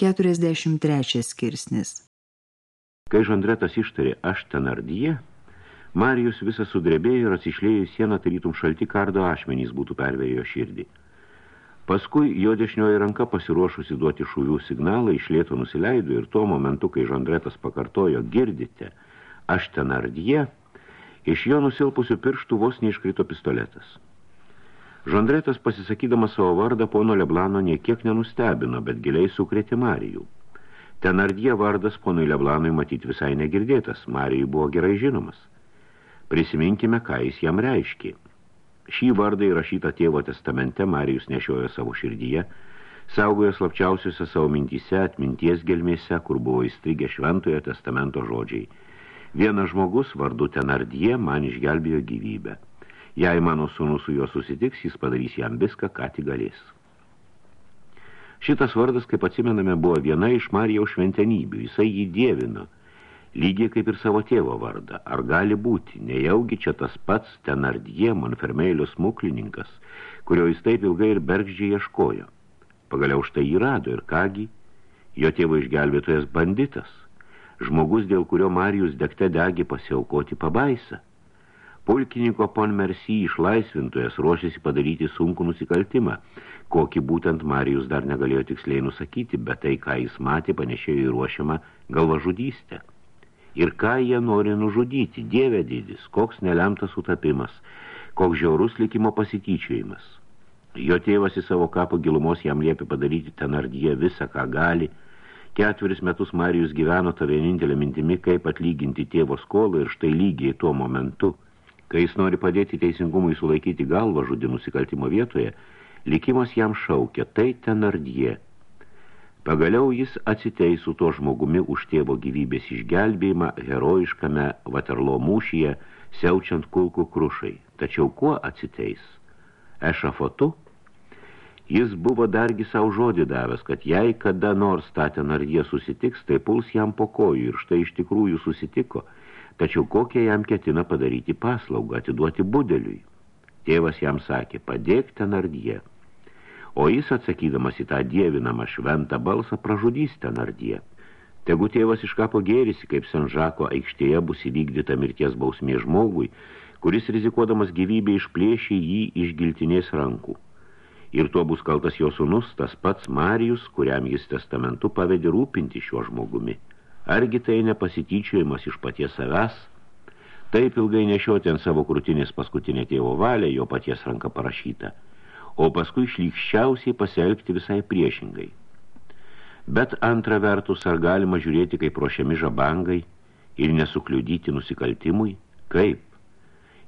43 skirsnis. Kai Žandretas ištarė aš tenardyje, Marijus visas sudrebėjo ir atsišlėjo į sieną, tarytum šalti kardo ašmenys būtų pervėjo širdį. Paskui jo dešinioji ranka pasiruošusi duoti šūvių signalą išlėto nusileido ir tuo momentu, kai Žandretas pakartojo girdite, aš tenardyje, iš jo nusilpusių pirštų vos neiškrito pistoletas. Žandretas pasisakydamas savo vardą pono Leblano niekiek nenustebino, bet giliai sukrėtė Marijų. Tenardie vardas ponui Leblanui matyti visai negirdėtas, Marijų buvo gerai žinomas. Prisiminkime, ką jis jam reiškė. Šį vardą įrašytą tėvo testamente Marijus nešiojo savo širdyje, saugojo slapčiausiuose savo mintyse, atminties gelmėse, kur buvo įstrigę šventojo testamento žodžiai. Vienas žmogus vardu Tenardie man išgelbėjo gyvybę. Jei mano sūnus su juo susitiks, jis padarys jam viską, ką tik galės. Šitas vardas, kaip atsimename, buvo viena iš Marijaus šventenybių. Jisai jį dievino, lygiai kaip ir savo tėvo vardą. Ar gali būti, nejaugi čia tas pats Tenardie, Monfermeilio smuklininkas, kurio jis taip ilgai ir bergždžiai ieškojo. Pagaliau štai jį rado ir kągi, jo tėvo išgelbėtojas banditas, žmogus, dėl kurio Marijus degte degė pasiaukoti pabaisą. Pulkininko pon Mersi išlaisvintojas ruošėsi padaryti sunkų nusikaltimą, kokį būtent Marijus dar negalėjo tiksliai nusakyti, bet tai, ką jis matė, panešėjo į ruošiamą galvažudystę. Ir ką jie nori nužudyti, dieve didis, koks nelemtas sutapimas, koks žiaurus likimo pasityčiojimas. Jo tėvas į savo kapo gilumos jam liepė padaryti tenardyje visą, ką gali. Ketveris metus Marijus gyveno tą vienintelę mintimi, kaip atlyginti tėvo skolą ir štai lygiai tuo momentu – Kai jis nori padėti teisingumui sulaikyti galvą žudį nusikaltimo vietoje, likimas jam šaukia, tai tenardie. Pagaliau jis atsiteisų to žmogumi už tėvo gyvybės išgelbėjimą herojiškame Vaterlo mūšyje, siaučiant kulkų krušai. Tačiau kuo atsiteis? Ešafotu? Jis buvo dargi savo žodį davęs, kad jei kada nors tą tenardie susitiks, tai puls jam po kojų ir štai iš tikrųjų susitiko – Tačiau kokią jam ketina padaryti paslaugą, atiduoti budeliui? Tėvas jam sakė, padėk tenardie. O jis atsakydamas į tą dievinamą šventą balsą pražudys tenardie. Tegu tėvas iš kapo gėrisi, kaip Sanžako aikštėje bus įvykdyta mirties bausmė žmogui, kuris rizikuodamas gyvybę išplėšė jį iš giltinės rankų. Ir tuo bus kaltas jo sunus, tas pats Marijus, kuriam jis testamentu pavedė rūpinti šiuo žmogumi. Argi tai nepasityčiojimas iš paties savęs? Taip ilgai nešioti ant savo krūtinės paskutinė tėvo valia, jo paties ranka parašyta, o paskui šlykščiausiai pasielgti visai priešingai. Bet antra vertus, ar galima žiūrėti kaip ruošiami žabangai ir nesukliudyti nusikaltimui? Kaip?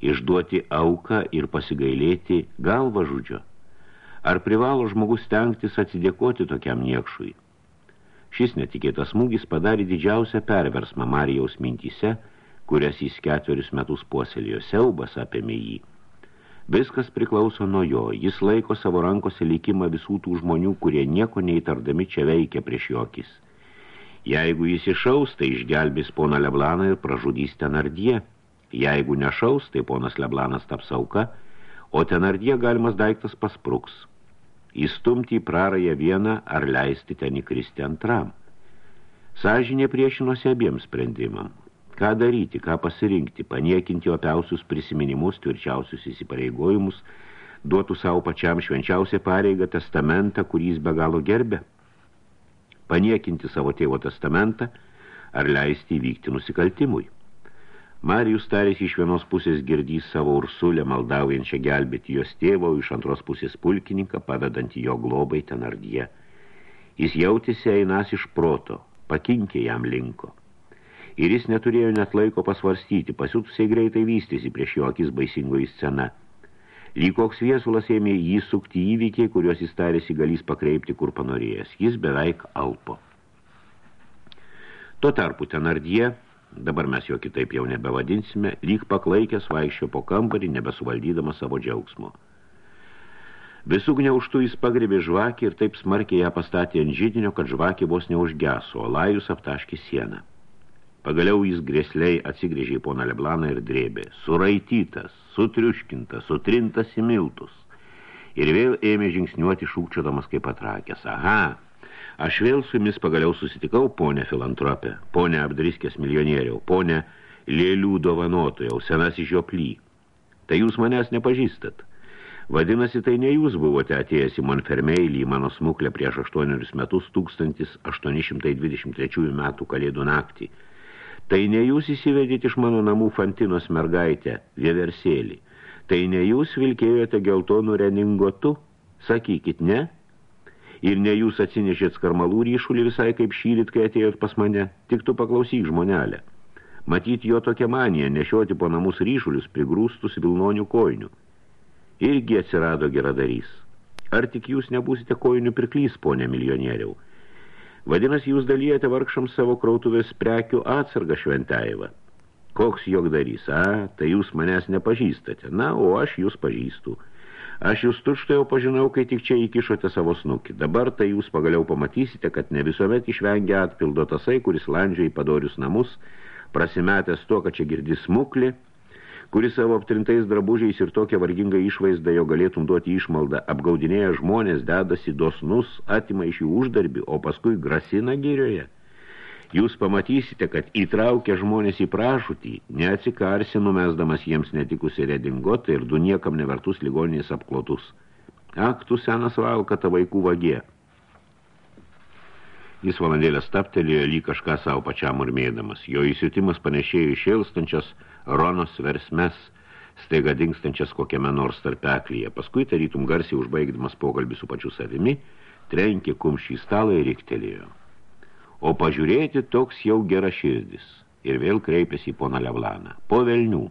Išduoti auką ir pasigailėti galvą žudžio? Ar privalo žmogus stengtis atsidėkoti tokiam niekšui? Šis netikėtas smūgis padarė didžiausią perversmą Marijaus mintyse, kurias jis ketverius metus puoselėjo siaubas apėmė jį. Viskas priklauso nuo jo, jis laiko savo rankose likimą visų tų žmonių, kurie nieko neįtardami čia veikia prieš jokis. Jeigu jis išaus, tai išgelbės poną Leblaną ir pražudys tenardie. Jeigu nešaus, tai ponas Leblanas taps auka, o tenardie galimas daiktas paspruks – įstumti į prarąją vieną ar leisti ten įkristi antram. Sąžinė priešinosi abiems sprendimam. Ką daryti, ką pasirinkti, paniekinti opiausius prisiminimus, tvirčiausius įsipareigojimus, duotų savo pačiam švenčiausią pareigą testamentą, kurį jis be galo gerbė. Paniekinti savo tėvo testamentą ar leisti įvykti nusikaltimui. Marijus tarėsi iš vienos pusės girdys savo ursulę maldaujančią gelbėti jos tėvo, iš antros pusės pulkininką, pavedantį jo globai tenardyje. Jis jautėsi einas iš proto, pakinkė jam linko. Ir jis neturėjo net laiko pasvarstyti, pasiutusiai greitai vystėsi prieš jo akis baisingoji scena. Lyg koks viesulas ėmė jį sukti įvykiai, kuriuos jis tarėsi galys pakreipti, kur panorėjęs. Jis beveik alpo. Tuo tarpu tenardie dabar mes jo kitaip jau nebevadinsime, lyg paklaikęs vaikščio po kambarį, nebesuvaldydama savo džiaugsmo. Visų gniauštų jis pagrėbė žvakį ir taip smarkiai ją pastatė ant žydinio, kad žvakė vos neužgeso, o lajus aptaškė sieną. Pagaliau jis grėsliai atsigrėžė į poną Leblaną ir drėbė, suraitytas, sutriuškintas, sutrintas į miltus. Ir vėl ėmė žingsniuoti šūkčiodamas kaip atrakęs. Aha, Aš vėl su jumis pagaliau susitikau, ponė filantropė, ponė apdriskės milijonieriau, ponė lėlių dovanotojau, senas iš žioplį. Tai jūs manęs nepažįstat. Vadinasi, tai ne jūs buvote atėjęs į Monfermeilį į mano smuklę prieš 8 metus 1823 metų kalėdų naktį. Tai ne jūs įsivedėte iš mano namų Fantinos mergaitę, vieversėlį. Tai ne jūs vilkėjote geltonų reningotu? Sakykit, ne? Ir ne jūs atsinešėt skarmalų ryšulį visai kaip šyrit, kai atėjot pas mane? Tik tu paklausyk žmonelę. Matyt jo tokia manija nešioti po namus ryšulius prigrūstus vilnonių kojinių irgi atsirado geradarys. Ar tik jūs nebūsite kojinių pirklys, ponė milijonieriau? Vadinasi, jūs dalyjate vargšams savo krautuvės prekių atsargą šventėjimą. Koks jogdarys, a, tai jūs manęs nepažįstate, na, o aš jūs pažįstu. Aš jūs tučtai jau pažinau, kai tik čia įkišote savo snukį. Dabar tai jūs pagaliau pamatysite, kad ne visuomet išvengia atpildo tasai, kuris landžia į padorius namus, prasimetęs to, kad čia girdi smuklį, kuris savo aptrintais drabužiais ir tokia varginga išvaizda jo galėtum duoti išmaldą, apgaudinėja žmonės, dedasi dosnus, atima iš jų uždarbį, o paskui grasina gyrioje. Jūs pamatysite, kad įtraukia žmonės į prašutį, neatsikarsi numesdamas jiems netikusi redingotą ir du niekam nevertus ligoninės apklotus. Ak, tu senas valkata vaikų vagė. Jis valandėlę staptelėjo lyg kažką savo pačiam urmėdamas. Jo įsiutimas panešėjo išėlstančias Ronos versmes, staiga dingstančias kokiame nors tarpeklyje. Paskui tarytum garsiai užbaigdamas pokalbį su pačiu savimi, trenkė kumšį stalą ir riktelėjo. O pažiūrėti toks jau gera širdis. Ir vėl kreipėsi į poną Levlaną. Po velnių.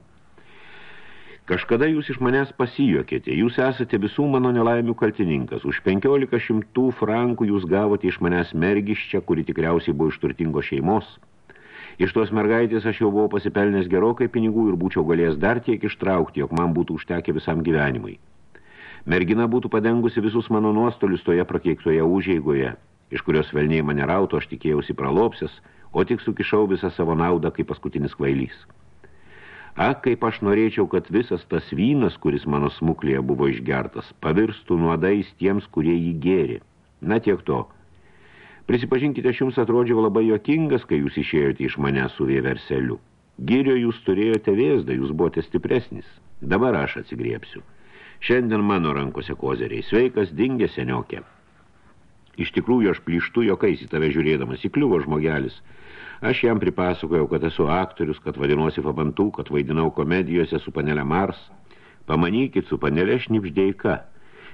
Kažkada jūs iš manęs pasijuokėte, jūs esate visų mano nelaimių kaltininkas. Už 15 šimtų frankų jūs gavote iš manęs mergiščią, kuri tikriausiai buvo iš turtingos šeimos – Iš tos mergaitės aš jau buvau pasipelnęs gerokai pinigų ir būčiau galėjęs dar tiek ištraukti, jog man būtų užtekę visam gyvenimui. Mergina būtų padengusi visus mano nuostolius toje prakeiktoje užeigoje, iš kurios velniai mane rauto, aš tikėjausi pralopsis, o tik sukišau visą savo naudą kaip paskutinis kvailys. Ak, kaip aš norėčiau, kad visas tas vynas, kuris mano smuklėje buvo išgertas, pavirstų nuodais tiems, kurie jį gėri. Na tiek to – Prisipažinkite, aš jums atrodžiau labai jokingas, kai jūs išėjote iš mane su vieverseliu. Gyrio jūs turėjote vėzdą, jūs buvote stipresnis. Dabar aš atsigriepsiu. Šiandien mano rankose kozeriai. Sveikas, dingė seniokė. Iš tikrųjų, aš plyštu jokais į tave žiūrėdamas, įkliuvo žmogelis. Aš jam pripasakojau, kad esu aktorius, kad vadinuosi Fabantų, kad vaidinau komedijose su panelė Mars. Pamanykit, su panelė Šnipždeika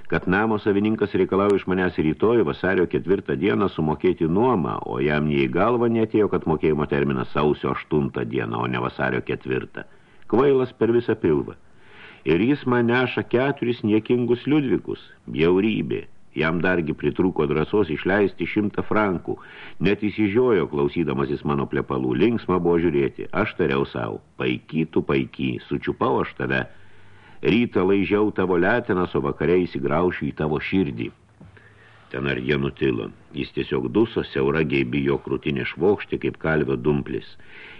kad namo savininkas reikalauja iš manęs rytoj vasario ketvirtą dieną sumokėti nuomą, o jam nei galva netėjo, kad mokėjimo terminas sausio aštuntą dieną, o ne vasario ketvirtą. Kvailas per visą pilvą. Ir jis man neša keturis niekingus liudvikus, bjaurybė. Jam dargi pritruko drąsos išleisti šimtą frankų. Net įsižiojo, klausydamasis mano plepalų. Linksma buvo žiūrėti. Aš tariau savo. Paikytų paiky, sučiupau aš tave rytą laižiau tavo letinas, o vakare įsigraušiu į tavo širdį. Ten ar jie nutilo. Jis tiesiog duso, siaura geibi jo krūtinė švokšti kaip kalvio dumplis.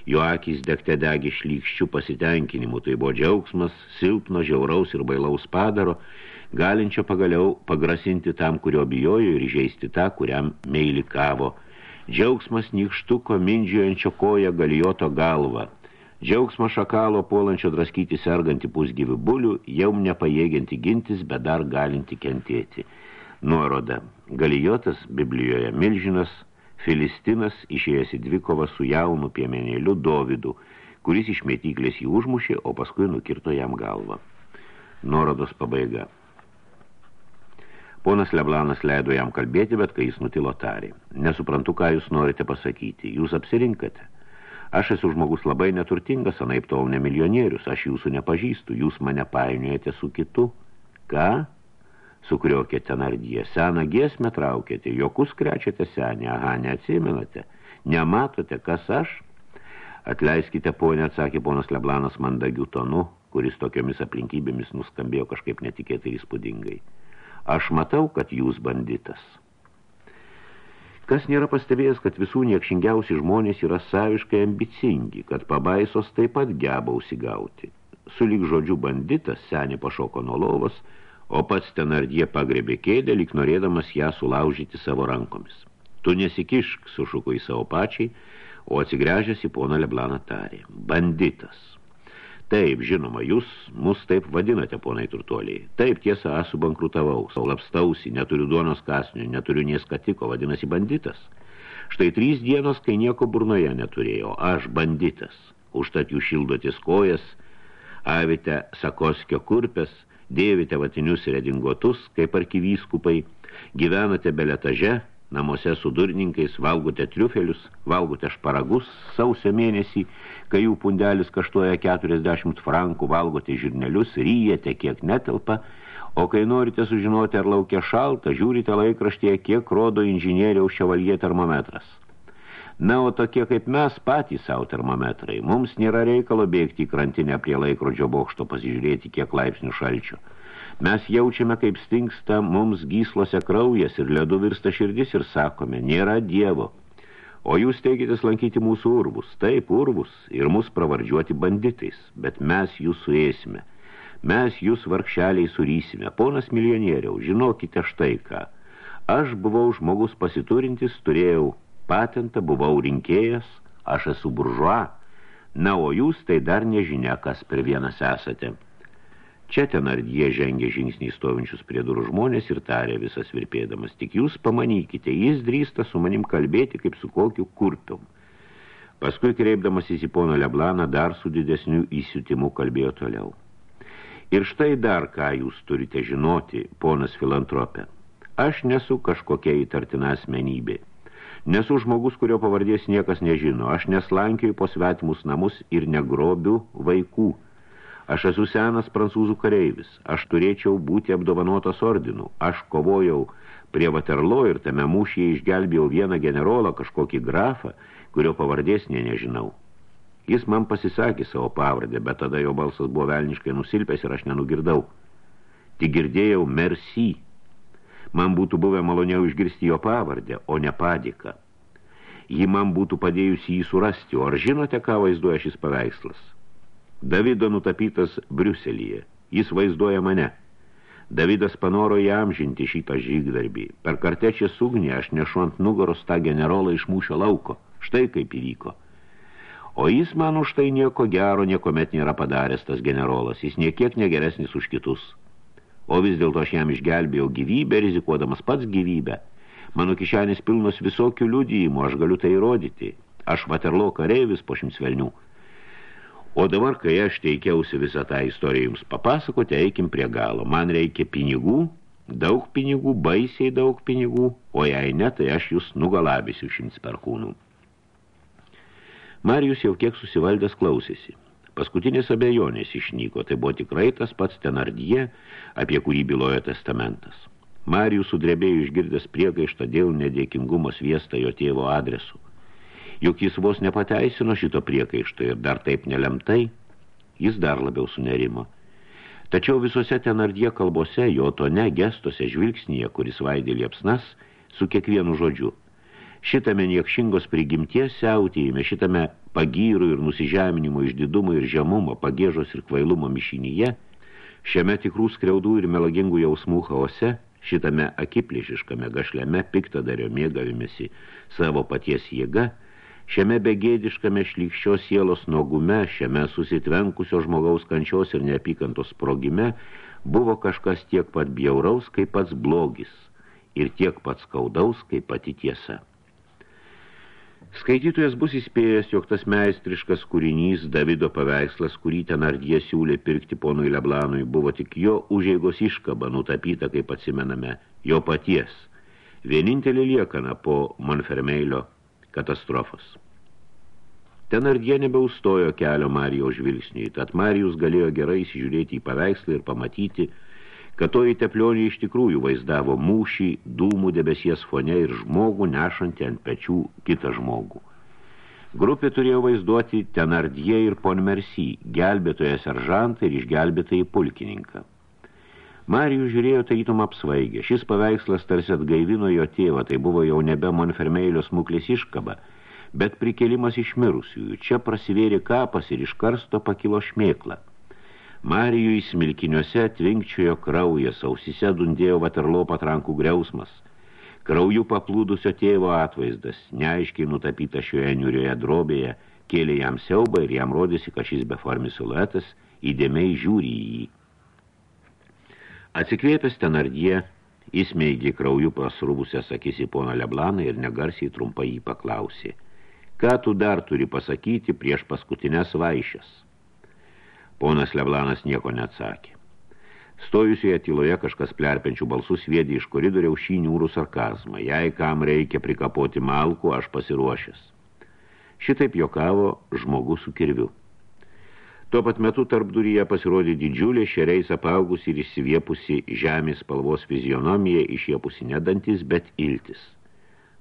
Jo akis degte degi šlykščių pasitenkinimu. Tai buvo džiaugsmas, silpno, žiauraus ir bailaus padaro, galinčio pagaliau pagrasinti tam, kurio bijojo ir žaisti tą, kuriam meilikavo. Džiaugsmas nykštuko mindžiojančio koją galijoto galvą. Džiaugsmo šakalo puolančio draskyti sergantį pusgyvių bulių, jau nepajėgianti gintis, bet dar galinti kentėti. Nuoroda. Galijotas Biblijoje milžinas, Filistinas išėjęs į dvikovą su jaunu piemenėliu Dovidu, kuris iš mėtyklės jį užmušė, o paskui nukirto jam galvą. Nuorodos pabaiga. Ponas Leblanas leido jam kalbėti, bet kai jis nutilo tarė. Nesuprantu, ką jūs norite pasakyti. Jūs apsirinkate. Aš esu žmogus labai neturtingas, anaip tol ne milijonierius, aš jūsų nepažįstu, jūs mane painiojate su kitu. Ką? Sukriokėte nardyje, seną giesmę traukėte, jokus krečiate senį, aha, neatsimenate, nematote, kas aš? Atleiskite, ponė, atsakė ponas Leblanas mandagių tonu, kuris tokiomis aplinkybėmis nuskambėjo kažkaip netikėtai įspūdingai. Aš matau, kad jūs banditas. Kas nėra pastebėjęs, kad visų niekšingiausi žmonės yra saviškai ambicingi, kad pabaisos taip pat geba užsigauti. Sulik žodžių banditas senė pašoko nuo lovos, o pats tenardie pagrebė kėdę, lyg norėdamas ją sulaužyti savo rankomis. Tu nesikišk, sušuko į savo pačiai, o atsigręžęs į poną Leblaną tarė. Banditas. Taip, žinoma, jūs mus taip vadinate, ponai turtuoliai. Taip, tiesa, aš subankrutavau, saulapstausi, neturiu duonos kasnių, neturiu nieskatiko, vadinasi banditas. Štai trys dienos, kai nieko burnoje neturėjau, aš banditas. Užtat jūs šildotis kojas, avite sakoskio kurpės, dėvite vatinius redingotus, kaip arkivyskupai, gyvenate beletaže, namuose su durininkais, valgote triufelius, valgote šparagus sausio mėnesį, kai jų pundelis kaštuoja 40 frankų, valgote žirnelius, ryjate, kiek netelpa, o kai norite sužinoti, ar laukia šalta, žiūrite laikraštėje, kiek rodo inžinieriaus ševalie termometras. Na, o tokie kaip mes patys savo termometrai, mums nėra reikalo bėgti į krantinę prie laikrodžio bokšto pasižiūrėti, kiek laipsnių šalčio. Mes jaučiame, kaip stingsta mums gyslose kraujas ir ledu virsta širdis ir sakome, nėra dievo. O jūs teikitės lankyti mūsų urvus, taip, urvus, ir mus pravardžiuoti banditais, bet mes jūs suėsime. Mes jūs vargšeliai surysime. Ponas milijonieriau, žinokite štai ką. Aš buvau žmogus pasiturintis, turėjau patentą, buvau rinkėjas, aš esu buržua. Na, o jūs tai dar nežinia, kas per vienas esate. Čia ten ardie žengė žingsnį stovinčius prie durų žmonės ir tarė visas virpėdamas. Tik jūs pamanykite, jis drįsta su manim kalbėti kaip su kokiu kurpium. Paskui, kreipdamasis į pono Leblaną, dar su didesniu įsiutimu kalbėjo toliau. Ir štai dar ką jūs turite žinoti, ponas filantropė. Aš nesu kažkokia įtartina asmenybė. Nesu žmogus, kurio pavardės niekas nežino. Aš neslankioju po svetimus namus ir negrobiu vaikų – Aš esu senas prancūzų kareivis, aš turėčiau būti apdovanotas ordinu, aš kovojau prie Vaterlo ir tame mūšyje išgelbėjau vieną generolą, kažkokį grafą, kurio pavardės nė nežinau. Jis man pasisakė savo pavardę, bet tada jo balsas buvo velniškai nusilpęs ir aš nenugirdau. Tik girdėjau merci. Man būtų buvę maloniau išgirsti jo pavardę, o ne padėką. Ji man būtų padėjusi jį surasti, o ar žinote, ką vaizduoja šis paveikslas? Davido nutapytas Briuselyje. Jis vaizduoja mane. Davidas panoro įamžinti šitą žygdarbį. Per kartečią sugnį aš nešu ant nugaros tą generolą iš mūšio lauko. Štai kaip įvyko. O jis man už tai nieko gero niekomet nėra padaręs tas generolas. Jis niekiek negeresnis už kitus. O vis dėlto aš jam išgelbėjau gyvybę, rizikuodamas pats gyvybę. Mano kišenės pilnos visokių liudijimų, aš galiu tai įrodyti. Aš Vaterlo kareivis po šimts velnių. O dabar, kai aš teikiausi visą tą istoriją jums papasakoti, eikim prie galo. Man reikia pinigų, daug pinigų, baisiai daug pinigų, o jei ne, tai aš jūs nugalabysiu šimts perkūnų. Marijus jau kiek susivaldęs klausėsi. Paskutinės abejonės išnyko, tai buvo tikrai tas pats tenardie, apie kurį bylojo testamentas. Marijus sudrebėjo išgirdęs priekaištą dėl nedėkingumo sviestą jo tėvo adresu juk jis vos nepateisino šito priekaišto ir dar taip nelemtai, jis dar labiau sunerimo. Tačiau visose tenardie kalbose, jo tone, gestuose, žvilgsnyje, kuris vaidė liepsnas, su kiekvienu žodžiu. Šitame niekšingos prigimties siautėjime, šitame pagyrų ir nusižeminimo išdidumo ir žemumo, pagėžos ir kvailumo mišinyje, šiame tikrų skriaudų ir melagingų jausmų chaose, šitame akiplėšiškame gašliame piktadario mėgavimėsi savo paties jėga, Šiame begėdiškame šlykščios sielos nogume, šiame susitvenkusio žmogaus kančios ir neapykantos sprogime buvo kažkas tiek pat bjauraus, kaip pats blogis ir tiek pat skaudaus, kaip pati tiesa. Skaitytojas bus įspėjęs, jog tas meistriškas kūrinys, Davido paveikslas, kurį ten ardie siūlė pirkti ponui Leblanui, buvo tik jo užeigos iškaba nutapyta, kaip atsimename, jo paties. Vienintelė liekana po Monfermeilio katastrofos. Ten ardie nebeustojo kelio Marijaus žvilgsniui, tad Marijus galėjo gerai įsižiūrėti į paveikslą ir pamatyti, kad toji teplionė iš tikrųjų vaizdavo mūšį, dūmų debesies fone ir žmogų nešantį ant pečių kitą žmogų. Grupė turėjo vaizduoti Tenardie ir Ponmersy, gelbėtoje seržantą ir išgelbėtąjį pulkininką. Marijus žiūrėjo tarytum apsvaigę. Šis paveikslas tarsi atgaivino jo tėvą, tai buvo jau nebe Monfermeilio smuklis iškaba, bet prikelimas iš mirusiųjų. Čia prasivėrė kapas ir iš karsto pakilo šmėkla. Marijui smilkiniuose tvinkčiojo kraujas, ausise dundėjo vaterlo patrankų griausmas. Krauju paplūdusio tėvo atvaizdas, neaiškiai nutapyta šioje niurioje drobėje, kėlė jam siaubą ir jam rodėsi, kad šis beformis siluetas įdėmiai žiūri į jį. Atsikvėpęs tenardie, įsmeigė krauju pasrubusias akis į poną Leblaną ir negarsiai trumpai jį paklausė. Ką tu dar turi pasakyti prieš paskutinės vaišės? Ponas Leblanas nieko neatsakė. Stojusioje tyloje kažkas plerpenčių balsus viedė iš koridoriaus šį niūrų sarkazmą. Jei kam reikia prikapoti malkų, aš pasiruošęs. Šitaip jokavo žmogus su kirviu. Tuo pat metu tarp duryje pasirodė didžiulė šeriais apaugusi ir išsiviepusi žemės spalvos fizionomija, išiepusi ne dantis, bet iltis.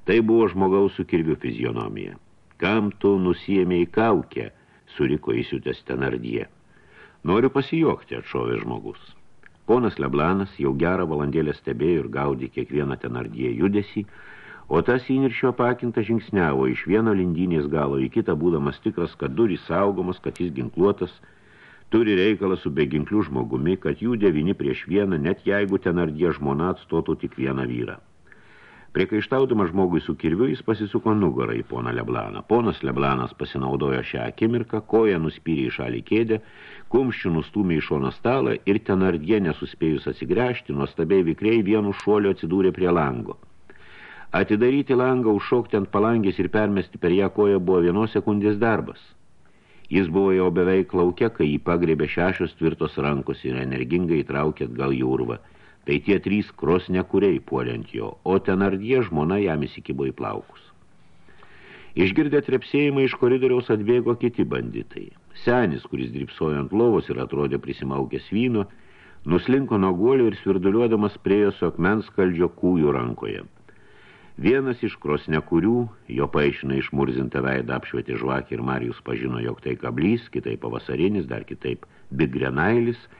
Tai buvo žmogaus su kirviu fizionomija. Kam tu nusiėmė į kaukę, suriko įsiutęs tenardyje. Noriu pasijuokti, atšovė žmogus. Ponas Leblanas jau gerą valandėlę stebėjo ir gaudė kiekvieną tenardyje judesį, o tas įniršio pakinta žingsniavo iš vieno lindynės galo į kitą, būdamas tikras, kad durys saugomas, kad jis ginkluotas, turi reikalą su beginkliu žmogumi, kad jų devini prieš vieną, net jeigu tenardie žmona atstotų tik vieną vyrą. Priekaištaudamas žmogui su kirviu, jis pasisuko nugarą į poną Leblaną. Ponas Leblanas pasinaudojo šią akimirką, koją nuspyrė į šalį kėdę, kumščių nustūmė į šoną stalą ir tenardie nesuspėjus atsigręžti, nuostabiai vikriai vienu šuoliu atsidūrė prie lango. Atidaryti langą, užšokti ant palangės ir permesti per ją koją buvo vienos sekundės darbas. Jis buvo jau beveik laukia, kai jį pagrėbė šešios tvirtos rankos ir energingai įtraukė atgal į urvą. Tai tie trys krosnekuriai puoliant jo, o tenardie žmona jam įsikibo į plaukus. Išgirdę trepsėjimą iš koridoriaus atbėgo kiti banditai. Senis, kuris dripsojo ant lovos ir atrodė prisimaukęs vyno, nuslinko nuo guolio ir svirduliuodamas priejo su akmens kaldžio kūjų rankoje. Vienas iš krosnekurių, jo paaišina išmurzintą veidą apšvietė žvakį ir Marijus pažino, jog tai kablys, kitaip pavasarinis, dar kitaip bigrenailis –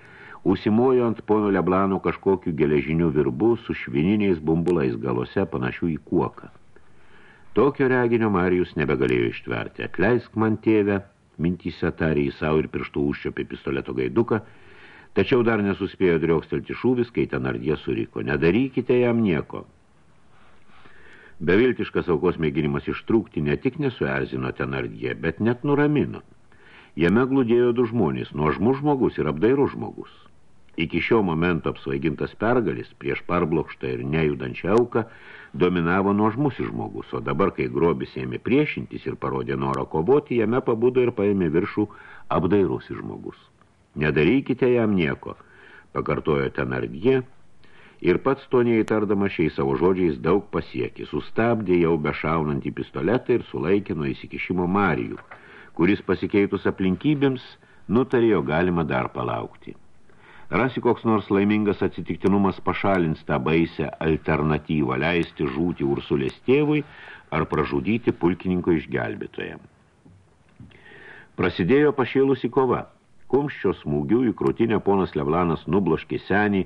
Užsimojo ant pono Leblano kažkokiu geležiniu virbu su švininiais bumbulais galose panašių į kuoką. Tokio reginio Marijus nebegalėjo ištverti. Atleisk man tėvę, mintyse tarė į savo ir pirštų užčiopė pistoleto gaiduką, tačiau dar nesuspėjo driokstelti šūvis, kai ten ardie suriko. Nedarykite jam nieko. Beviltiškas aukos mėginimas ištrūkti ne tik nesuerzino ten ardie, bet net nuramino. Jame glūdėjo du žmonės, nuožmus žmogus ir apdairus žmogus. Iki šio momento apsvaigintas pergalis prieš parblokštą ir nejudančią auką dominavo nuožmusis žmogus, o dabar, kai grobis ėmė priešintis ir parodė norą kovoti, jame pabudo ir paėmė viršų apdairusis žmogus. Nedarykite jam nieko, pakartojo tenardie, ir pats to neįtardama šiais savo žodžiais daug pasiekė, sustabdė jau bešaunantį pistoletą ir sulaikė nuo įsikišimo Marijų, kuris pasikeitus aplinkybėms nutarė, jo galima dar palaukti. Rasi koks nors laimingas atsitiktinumas pašalins tą baisę alternatyvą leisti žūti Ursulės tėvui ar pražudyti pulkininko išgelbėtoje. Prasidėjo pašėlusi kova. Kumščio smūgių į krūtinę ponas Levlanas nubloškė senį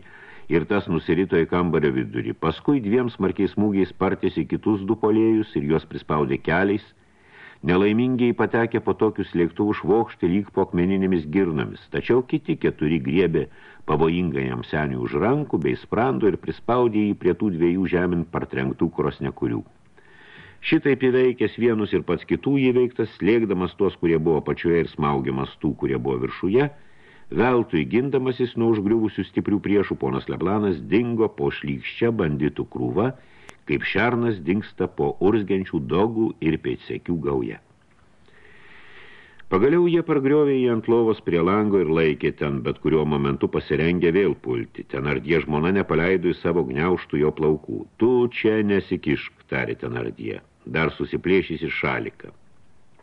ir tas nusirito į kambario vidurį. Paskui dviem smarkiais smūgiais partėsi kitus du polėjus ir juos prispaudė keliais – Nelaimingiai patekė po tokius lėktuvų švokšti lyg po akmeninėmis girnomis, tačiau kiti keturi griebė pavojingai jam senių už rankų bei sprando ir prispaudė jį prie tų dviejų žemin partrenktų krosnekurių. Šitaip įveikęs vienus ir pats kitų įveiktas, slėgdamas tuos, kurie buvo pačioje ir smaugiamas tų, kurie buvo viršuje, veltui gindamasis nuo užgriuvusių stiprių priešų, ponas Leplanas dingo po šlykščia banditų krūva kaip šernas dinksta po urzgenčių dogų ir pėdsekių gauja. Pagaliau jie pargriovė jį ant lovos prie lango ir laikė ten, bet kuriuo momentu pasirengė vėl pulti. Ten ardie žmona nepaleido į savo gniauštų jo plaukų. Tu čia nesikišk, tarė ten ardie. Dar susiplėšys į šaliką.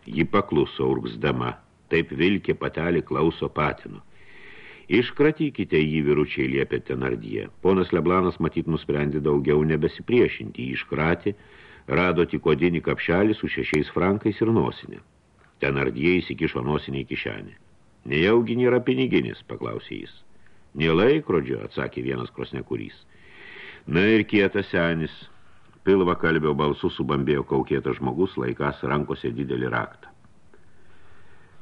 Ji pakluso urgsdama. Taip vilkė patelį klauso patino. Iškratykite jį vyručiai, liepė tenardie. Ponas Leblanas matyt nusprendė daugiau nebesipriešinti. Iškratė, rado tik odinį kapšelį su šešiais frankais ir nosinė. Tenardie įsikišo nosinį į kišenį. Nejaugi nėra piniginis, paklausė jis. Nė laikrodžio, atsakė vienas krosnekurys. Na ir kietas senis. Pilva kalbio balsu subambėjo kaukėtas žmogus, laikas rankose didelį raktą.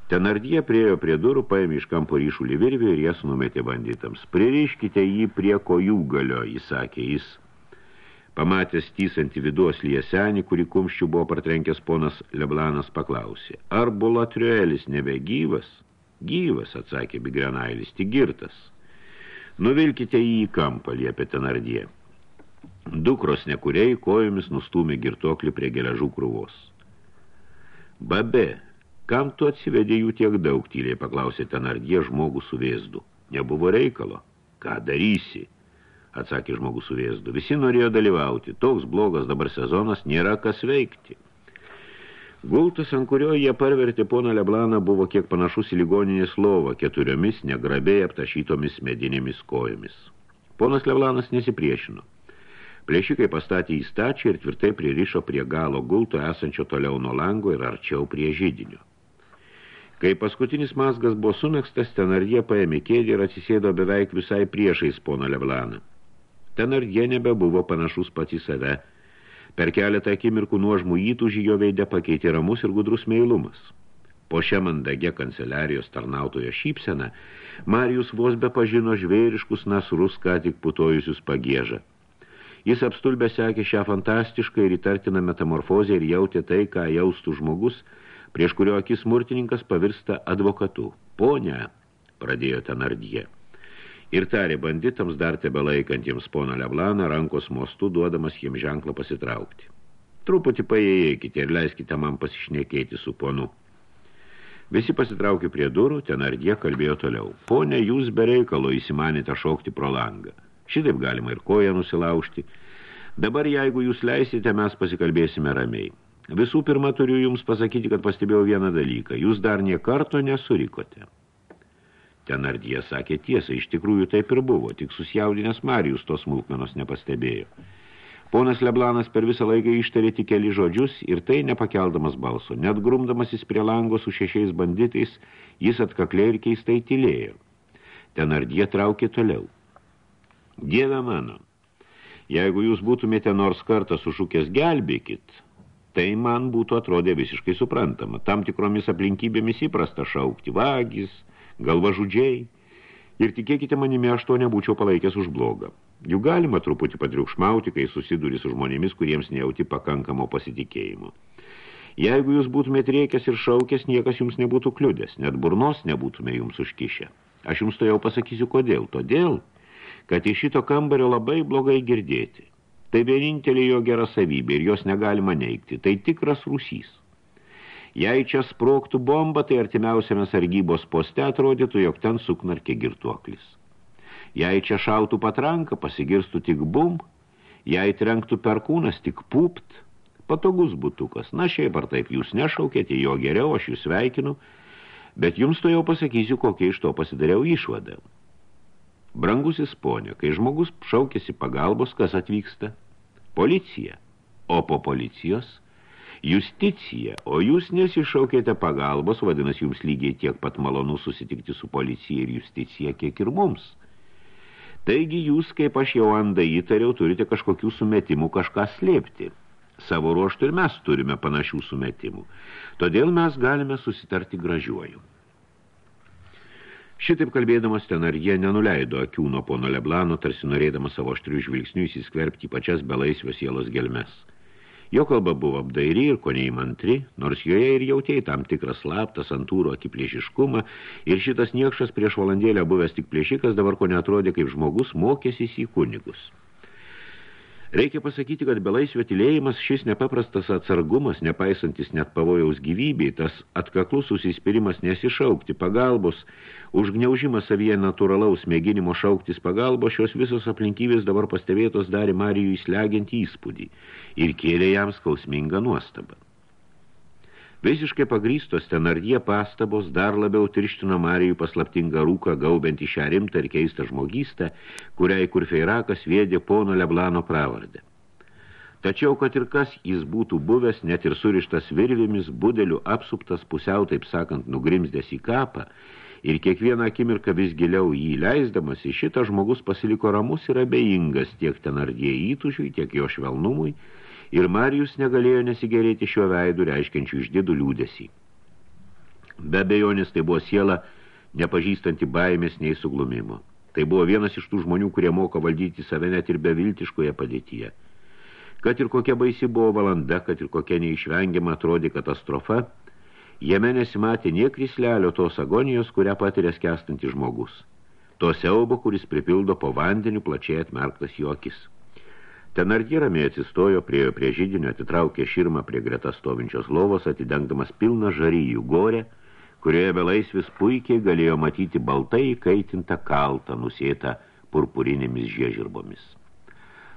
Tenardie priejo prie durų, paėmė iš kampo ryšulį virvį ir jas numetė banditams. Pririškite jį prie kojų galio, įsakė jis. Pamatęs tysantį viduos liesenį, kurį kumščių buvo partrenkęs ponas Leblanas, paklausė, ar Bulatriuelis nebegyvas? Gyvas, atsakė Bigrenailis, tik girtas. Nuvilkite jį į kampą, liepė Tenardie. Dukros nekuriai kojomis nustūmė girtoklį prie geležų krūvos. Babe, kam tu atsivedė jų tiek daug, tyliai paklausė Tenardie žmogų su vėzdu. Nebuvo reikalo. Ką darysi? atsakė žmogus su vėzdu. Visi norėjo dalyvauti. Toks blogas dabar sezonas, nėra kas veikti. Gultas, ant kurio jie parvertė poną Leblaną, buvo kiek panašus į ligoninės lovą, keturiomis negrabiai aptašytomis medinėmis kojomis. Ponas Leblanas nesipriešino. Plėšikai pastatė į stačią ir tvirtai pririšo prie galo gulto esančio toliau nuo lango ir arčiau prie žydinio. Kai paskutinis mazgas buvo sumekstas, Tenardie paėmė kėdį ir atsisėdo beveik visai priešais poną Leblaną. Tenardie nebebuvo panašus pats į save – Per keletą akimirkų nuožmų įtūžį jo veidė pakeitė ramus ir gudrus meilumas. Po šią mandagę kanceliarijos tarnautojo šypseną, Marijus vos be pažino žvėriškus nasrus, ką tik putojusius pagėžą. Jis apstulbė sekė šią fantastišką ir įtartiną metamorfozę ir jautė tai, ką jaustų žmogus, prieš kurio akis smurtininkas pavirsta advokatu. Ponia, pradėjo Tenardie ir tarė banditams dar tebe laikantiems poną Leblaną rankos mostu, duodamas jiems ženklą pasitraukti. Truputį paėjėkite ir leiskite man pasišnekėti su ponu. Visi pasitraukė prie durų, ten ardie kalbėjo toliau. Pone, jūs be reikalo įsimanėte šokti pro langą. Šitaip galima ir koją nusilaužti. Dabar, jeigu jūs leisite, mes pasikalbėsime ramiai. Visų pirma, turiu jums pasakyti, kad pastebėjau vieną dalyką. Jūs dar nie karto nesurikote. Tenardie sakė tiesą, iš tikrųjų taip ir buvo, tik susijaudinęs Marijus tos smulkmenos nepastebėjo. Ponas Leblanas per visą laiką ištarė tik keli žodžius ir tai nepakeldamas balso, net grumdamasis prie lango su šešiais banditais, jis atkakliai ir keistai tylėjo. Tenardie traukė toliau. Dieve mano, jeigu jūs būtumėte nors kartą sušūkęs gelbėkit, tai man būtų atrodę visiškai suprantama. Tam tikromis aplinkybėmis įprasta šaukti vagis, galvažudžiai. Ir tikėkite manimi, aš to nebūčiau palaikęs už blogą. Juk galima truputį patriukšmauti, kai susiduri su žmonėmis, kuriems nejauti pakankamo pasitikėjimo. Jeigu jūs būtumėte rėkęs ir šaukęs, niekas jums nebūtų kliudęs, net burnos nebūtume jums užkišę. Aš jums to jau pasakysiu kodėl. Todėl, kad iš šito kambario labai blogai girdėti. Tai vienintelė jo gera savybė ir jos negalima neigti. Tai tikras rusys. Jei čia sproktų bomba, tai artimiausiame sargybos poste atrodytų, jog ten suknarkė girtuoklis. Jei čia šautų patranką, pasigirstų tik bum, jei trenktų perkūnas, tik pupt, patogus būtukas. Na, šiaip ar taip jūs nešaukėte, jo geriau, aš jūs sveikinu, bet jums to jau pasakysiu, kokia iš to pasidariau išvadą. Brangusis ponė, kai žmogus šaukėsi pagalbos, kas atvyksta? Policija. O po policijos – justicija, o jūs nesišaukėte pagalbos, vadinasi, jums lygiai tiek pat malonu susitikti su policija ir justicija, kiek ir mums. Taigi jūs, kaip aš jau andai įtariau, turite kažkokių sumetimų kažką slėpti. Savo ruoštų ir mes turime panašių sumetimų. Todėl mes galime susitarti gražiuoju. Šitaip kalbėdamas tenarjė nenuleido akių nuo pono Leblano, tarsi norėdamas savo aštrių žvilgsnių įsiskverbti pačias belaisvės sielos gelmes – Jo kalba buvo apdairi ir ko neįmantri, nors joje ir jautėjai tam tikras slaptą santūro akiplėšiškumą ir šitas niekšas prieš valandėlę buvęs tik plėšikas dabar ko netrodė kaip žmogus mokėsis į kunigus. Reikia pasakyti, kad belaisvio tylėjimas šis nepaprastas atsargumas, nepaisantis net pavojaus gyvybei, tas atkaklus susispirimas nesišaukti pagalbos, užgniaužimas savyje natūralaus mėginimo šauktis pagalbos, šios visos aplinkybės dabar pastebėtos darė Marijų įslegiantį įspūdį ir kėlė jam skausmingą nuostabą. Visiškai pagrystos tenardie pastabos dar labiau tirštino Marijų paslaptingą rūką, gaubentį šią rimtą ir keistą žmogystę, kuriai Kurfeirakas vėdė pono Leblano pravardę. Tačiau, kad ir kas jis būtų buvęs, net ir surištas virvimis, budeliu apsuptas, pusiau, taip sakant, nugrimzdęs į kapą, ir kiekvieną akimirką vis giliau jį leisdamas, į šitą žmogus pasiliko ramus ir abejingas tiek tenardie įtužiui, tiek jo švelnumui, ir Marijus negalėjo nesigerėti šiuo veidu reiškiančių išdidų liūdėsi. Be abejonės tai buvo siela, nepažįstanti baimės nei suglumimo. Tai buvo vienas iš tų žmonių, kurie moka valdyti save net ir beviltiškoje padėtyje. Kad ir kokia baisi buvo valanda, kad ir kokia neišvengiama atrodė katastrofa, jame nesimatė nie krislelio tos agonijos, kurią patiria skęstantis žmogus. To siaubo, kuris pripildo po vandeniu plačiai atmerktas juokis. Tenardie ramiai atsistojo, priejo prie žydinio, atitraukė širmą prie greta stovinčios lovos, atidengdamas pilną žaryjų gorę, kurioje belaisvis puikiai galėjo matyti baltai įkaitintą kaltą, nusėtą purpurinėmis žiežirbomis.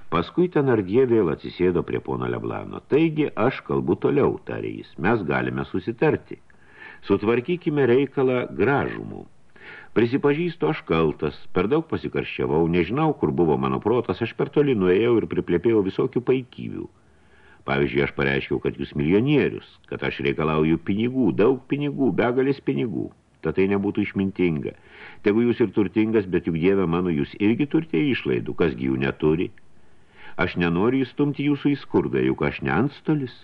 Paskui Tenardie vėl atsisėdo prie pono Leblano. Taigi aš kalbu toliau, tarė jis, mes galime susitarti. Sutvarkykime reikalą gražumų. Prisipažįstu, aš kaltas, per daug pasikarščiavau, nežinau, kur buvo mano protas, aš per toli nuėjau ir priplėpėjau visokių paikyvių. Pavyzdžiui, aš pareiškiau, kad jūs milijonierius, kad aš reikalauju pinigų, daug pinigų, begalis pinigų. Tad tai nebūtų išmintinga. Tegu jūs ir turtingas, bet juk dieve mano, jūs irgi turite išlaidų, kasgi jų neturi. Aš nenoriu įstumti jūsų į skurdą, juk aš ne antstolis.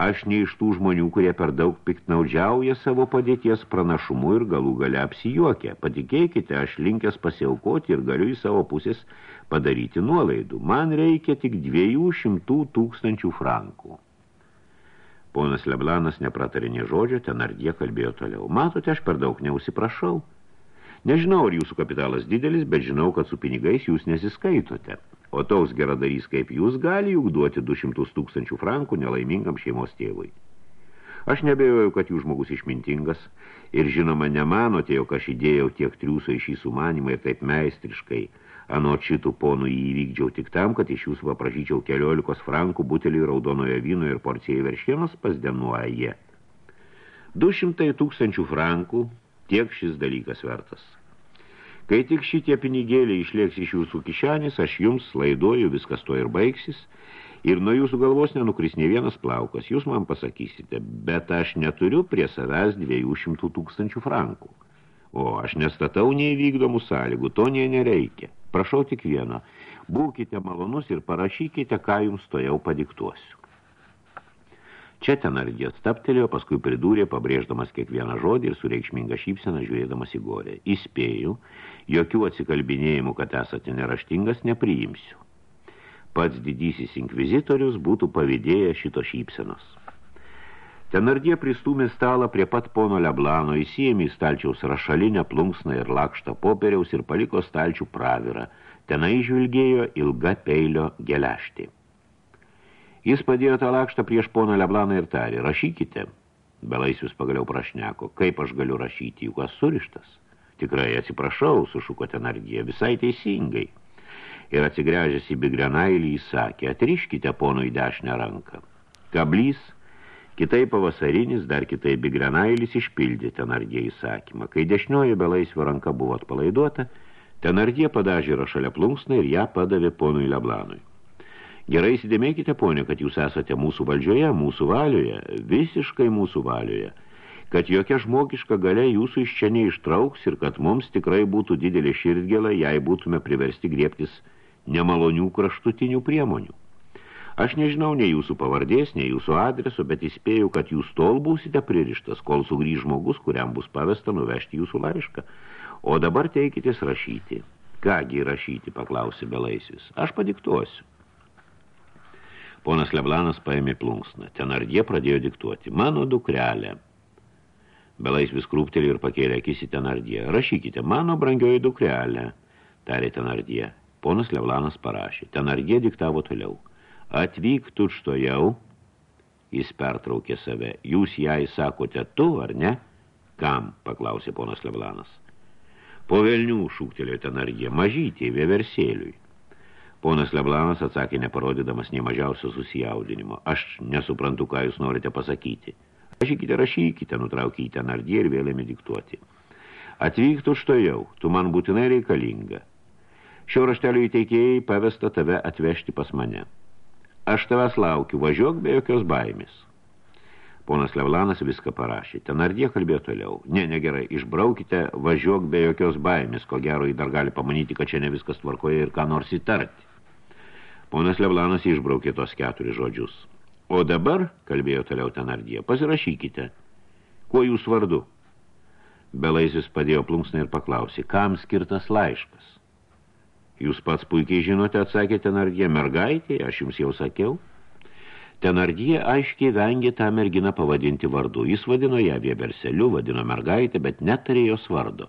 Aš ne iš tų žmonių, kurie per daug piktnaudžiauja savo padėties pranašumu ir galų gale apsijuokia. Patikėkite, aš linkęs pasiaukoti ir galiu į savo pusės padaryti nuolaidų. Man reikia tik dviejų šimtų tūkstančių frankų. Ponas Leblanas nepratarė nie žodžio, ten ardie kalbėjo toliau. Matote, aš per daug neusiprašau. Nežinau, ar jūsų kapitalas didelis, bet žinau, kad su pinigais jūs nesiskaitote. O toks geradarys kaip jūs gali juk duoti 200 tūkstančių frankų nelaimingam šeimos tėvui. Aš nebejoju, kad jūs žmogus išmintingas ir žinoma nemanote, jog aš įdėjau tiek triūso į šį sumanimą ir taip meistriškai. Anot šitų ponų įvykdžiau tik tam, kad iš jūsų paprašyčiau keliolikos frankų butelį raudonojo vyno ir porcijai veršienos pas denuoje. 200 tūkstančių frankų tiek šis dalykas vertas. Kai tik šitie pinigėliai išlieks iš jūsų kišenės, aš jums laiduoju, viskas to ir baigsis, ir nuo jūsų galvos nenukris ne vienas plaukas. Jūs man pasakysite, bet aš neturiu prie savęs 200 tūkstančių frankų. O aš nestatau neįvykdomų sąlygų, to nie nereikia. Prašau tik vieno, būkite malonus ir parašykite, ką jums to jau padiktuosiu. Čia tenardė staptelėjo, paskui pridūrė, pabrėždamas kiekvieną žodį ir su reikšminga šypsena žiūrėdamas į gorę. Įspėju, jokių atsikalbinėjimų, kad esate neraštingas, nepriimsiu. Pats didysis inkvizitorius būtų pavydėję šito šypsenos. Tenardė pristūmė stalą prie pat pono Leblano, įsijėmė į stalčiaus rašalinę, plunksną ir lakštą popieriaus ir paliko stalčių pravirą. Tenai žvilgėjo ilga peilio geleštį. Jis padėjo tą lakštą prieš poną Leblaną ir tarė, rašykite. Belaisvis pagaliau prašneko, kaip aš galiu rašyti, juk aš surištas. Tikrai atsiprašau, sušuko tenardija, visai teisingai. Ir atsigręžęs į Bigrenailį įsakė, atriškite ponui dešinę ranką. Kablys, kitai pavasarinis, dar kitai Bigrenailis išpildė tenardie įsakymą. Kai dešinioji belaisvio ranka buvo atpalaiduota, tenardie padažė rašalę plunksną ir ją padavė ponui Leblanui. Gerai įsidėmėkite, ponė, kad jūs esate mūsų valdžioje, mūsų valioje, visiškai mūsų valioje, kad jokia žmogiška galia jūsų iš čia neištrauks ir kad mums tikrai būtų didelė širdgėla, jei būtume priversti griebtis nemalonių kraštutinių priemonių. Aš nežinau nei jūsų pavardės, nei jūsų adreso, bet įspėju, kad jūs tol būsite pririštas, kol sugrįž žmogus, kuriam bus pavesta nuvežti jūsų laišką. O dabar teikitės rašyti. Kągi rašyti, paklausė Belaisvis. Aš padiktuosiu. Ponas Leblanas paėmė plunksną. Tenardie pradėjo diktuoti. Mano dukrelė. Belais vis krūptelį ir pakėlė akis į Tenardie. Rašykite, mano brangioji dukrelė, tarė Tenardie. Ponas Leblanas parašė. Tenardie diktavo toliau. Atvyk tučto jau. Jis pertraukė save. Jūs jai sakote tu, ar ne? Kam? paklausė ponas Leblanas. Po velnių šūktelėjo Tenardie. Mažytė, vėversėliui. Ponas Leblanas atsakė neparodydamas nie mažiausio susijaudinimo. Aš nesuprantu, ką jūs norite pasakyti. Rašykite, rašykite, nutraukite nardį ir vėl ėmė diktuoti. Atvyktų što jau, tu man būtinai reikalinga. Šio raštelio įteikėjai pavesta tave atvežti pas mane. Aš tavęs laukiu, važiuok be jokios baimės. Ponas Levlanas viską parašė. Tenardie kalbėjo toliau. Ne, negerai, išbraukite, važiuok be jokios baimės, ko gero jį dar gali pamanyti, kad čia ne viskas tvarkoje ir ką nors įtarti. Ponas Leblanas išbraukė tos keturis žodžius. O dabar, kalbėjo toliau Tenardija, pasirašykite. Kuo jūs vardu? Belaisis padėjo plunksną ir paklausė, kam skirtas laiškas. Jūs pats puikiai žinote, atsakė Tenardie, mergaitė, aš jums jau sakiau. Tenardie aiškiai vengė tą merginą pavadinti vardu. Jis vadino ją vieberseliu, vadino mergaitę, bet netarė jos vardo.